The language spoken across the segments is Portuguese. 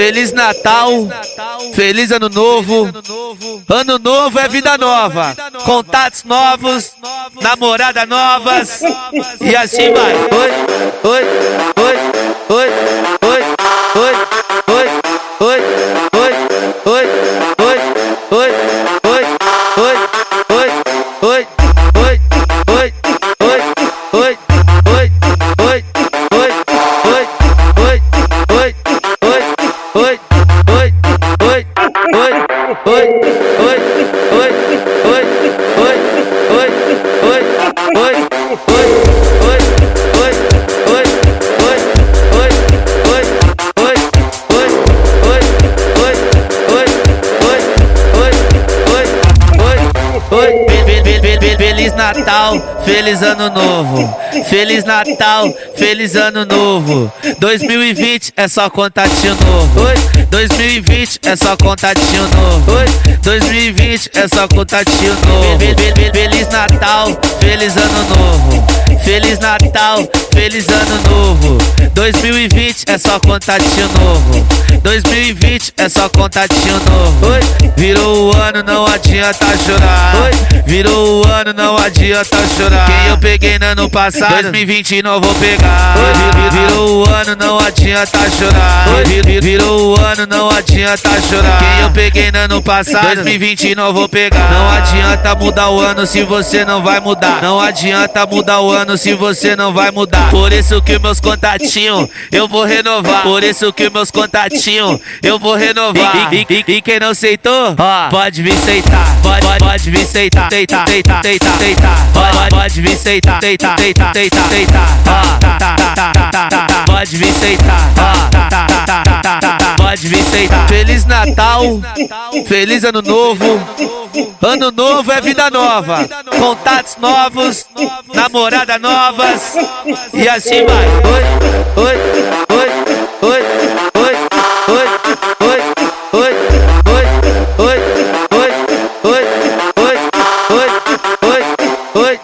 Feliz Natal, feliz Ano Novo. Ano Novo é vida nova, contatos novos, namorada novas e assim vai. Oi, oi, oi, oi, Ơi Feliz Natal, feliz ano novo. Feliz Natal, feliz ano novo. 2020 é só contatinho novo. Oi. 2020 é só contatinho novo. Oi. 2020 é só contatinho novo. Fe- fe- fe- Feliz Natal, feliz ano novo. Feliz Natal, feliz ano novo. 2020 é só contatinho novo. 2020 é só contatinho novo. Virou o ano, não adianta chorar. Virou o ano, não adianta chorar. Quem eu peguei no ano passado, 2020 não vou pegar. Virou o ano, não adianta chorar. Virou o ano, não adianta chorar. Quem eu peguei no ano passado, 2020 não vou pegar. Não adianta mudar o ano se você não vai mudar. Não adianta mudar o ano se você não vai mudar. Por isso que meus contatinhos eu vou renovar. Por isso que meus contatinhos eu vou renovar. E, e- e quem não aceitou, pode vir aceitar. Pode, pode, pode vir aceitar. Aceitar, aceitar, aceitar, aceitar. Pode, pode vir aceitar. Aceitar, aceitar, aceitar, aceitar. Tá, tá, tá, tá, tá, tá, tá. Pode vir aceitar. Tá, tá, tá, tá, tá, tá, tá. Pode vir aceitar. Feliz Natal, feliz Ano Novo. Ano novo é vida nova, contatos novos, namorada novas e assim vai. Oi, oi, oi, oi, oi, oi, oi, oi, oi, oi, oi, oi, oi, oi, oi, oi,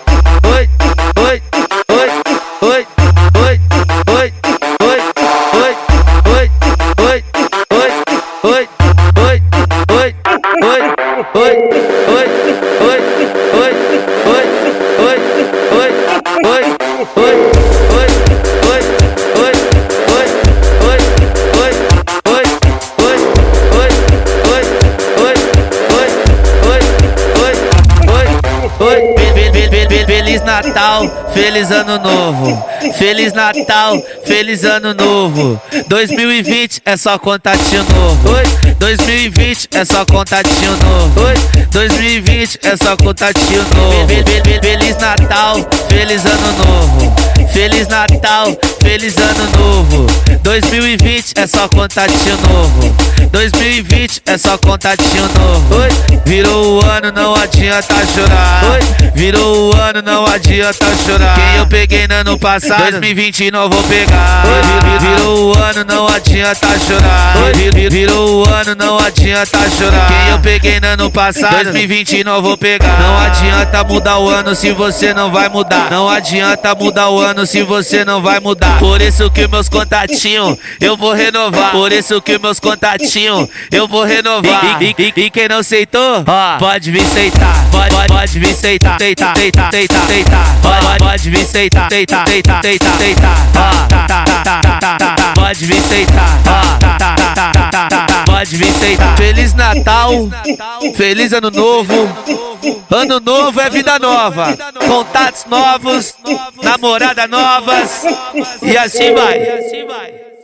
Feliz Natal, feliz ano novo. Feliz Natal, feliz ano novo. 2020 é só contatinho novo. Oi. 2020 é só contatinho novo. Oi. 2020 é só contatinho novo. Fe- fe- fe- Feliz Natal, feliz ano novo. Feliz Natal, feliz ano novo. 2020 é só contatinho novo. 2020 é só contatinho novo. Virou o ano, não adianta chorar. Virou o ano, não adianta chorar. Quem eu peguei no ano passado, 2020 não vou pegar. Virou o ano, não adianta chorar. Virou o ano, não adianta chorar. Quem eu peguei no ano passado, 2020 não vou pegar. Não adianta mudar o ano se você não vai mudar. Não adianta mudar o ano se você não vai mudar. Por isso que meus contatinhos eu vou renovar. Por isso que meus contatinhos eu vou renovar. E, e- e quem não aceitou, pode vir aceitar. Pode, pode, pode vir aceitar. Aceitar, aceitar, aceitar, aceitar. Pode, pode vir aceitar. Aceitar, aceitar, aceitar, aceitar. Tá, tá, tá, tá, tá, tá, tá, tá. Pode vir aceitar. Tá, tá, tá, tá, tá, tá. Pode vir aceitar. Feliz Natal, feliz Ano Novo. Ano novo é vida nova, contatos novos, namorada novas e assim vai.